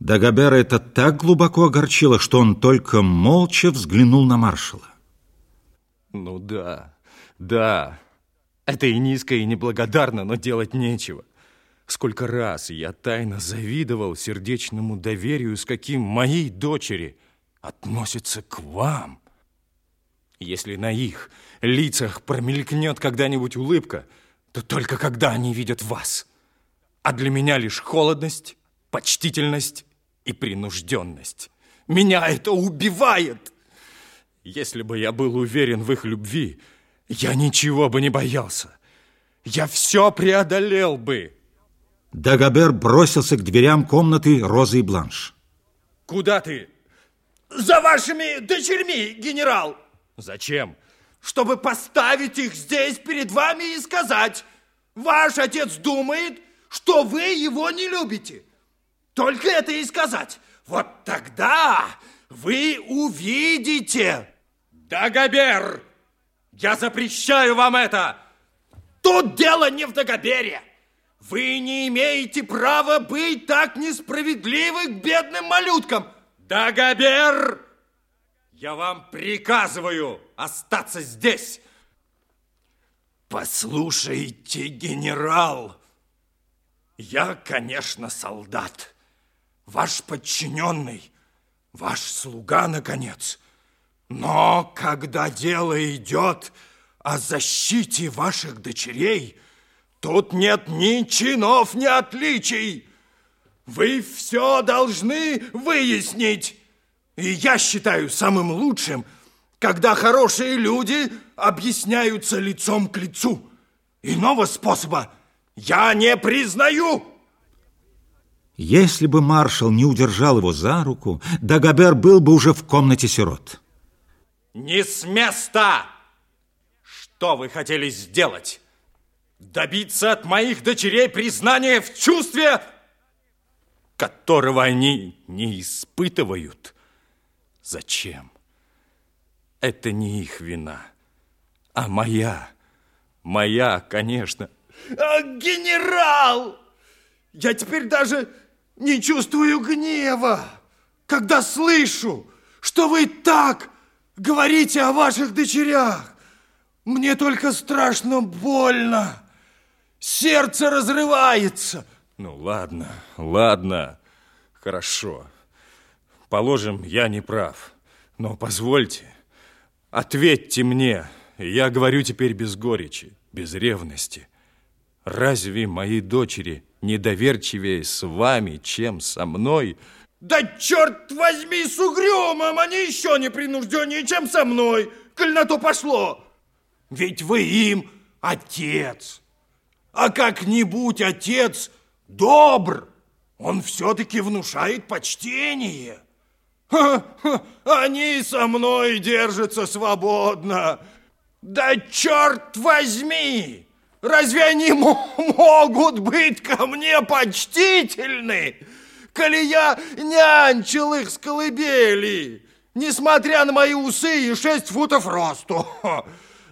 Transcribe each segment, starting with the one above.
Дагобера это так глубоко огорчило, что он только молча взглянул на маршала. Ну да, да, это и низко, и неблагодарно, но делать нечего. Сколько раз я тайно завидовал сердечному доверию, с каким моей дочери относятся к вам. Если на их лицах промелькнет когда-нибудь улыбка, то только когда они видят вас. А для меня лишь холодность, почтительность и принужденность. Меня это убивает. Если бы я был уверен в их любви, я ничего бы не боялся. Я все преодолел бы. Дагобер бросился к дверям комнаты Розы и Бланш. Куда ты? За вашими дочерьми, генерал. Зачем? Чтобы поставить их здесь перед вами и сказать, ваш отец думает, что вы его не любите. Только это и сказать. Вот тогда вы увидите. Дагобер, я запрещаю вам это. Тут дело не в Дагобере. Вы не имеете права быть так несправедливы к бедным малюткам. Дагобер, я вам приказываю остаться здесь. Послушайте, генерал, я, конечно, солдат, ваш подчиненный, ваш слуга, наконец. Но когда дело идет о защите ваших дочерей, тут нет ни чинов, ни отличий. Вы все должны выяснить. И я считаю самым лучшим, когда хорошие люди объясняются лицом к лицу. Иного способа я не признаю. Если бы маршал не удержал его за руку, Дагобер был бы уже в комнате сирот. Не с места! Что вы хотели сделать? Добиться от моих дочерей признания в чувстве, которого они не испытывают? Зачем? Это не их вина, а моя. Моя, конечно. А, генерал! Я теперь даже не чувствую гнева, когда слышу, что вы так говорите о ваших дочерях. Мне только страшно больно. Сердце разрывается. Ну, ладно, ладно, хорошо. Положим, я не прав. Но позвольте, ответьте мне. Я говорю теперь без горечи, без ревности. Разве мои дочери недоверчивее с вами, чем со мной? Да черт возьми, с угрюмом они еще не принужденнее, чем со мной, коль на то пошло. Ведь вы им отец. А как-нибудь отец добр, он все-таки внушает почтение. Ха -ха, они со мной держатся свободно. Да черт возьми! Разве они могут быть ко мне почтительны, коли я нянчил их с колыбели, несмотря на мои усы и шесть футов росту?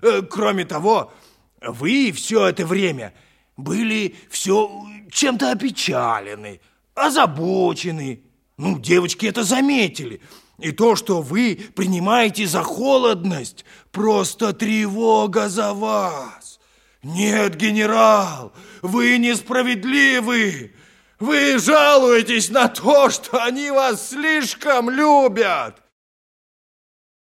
Э, кроме того, вы все это время были все чем-то опечалены, озабочены, ну, девочки это заметили. И то, что вы принимаете за холодность, просто тревога за вас. Нет, генерал, вы несправедливы. Вы жалуетесь на то, что они вас слишком любят.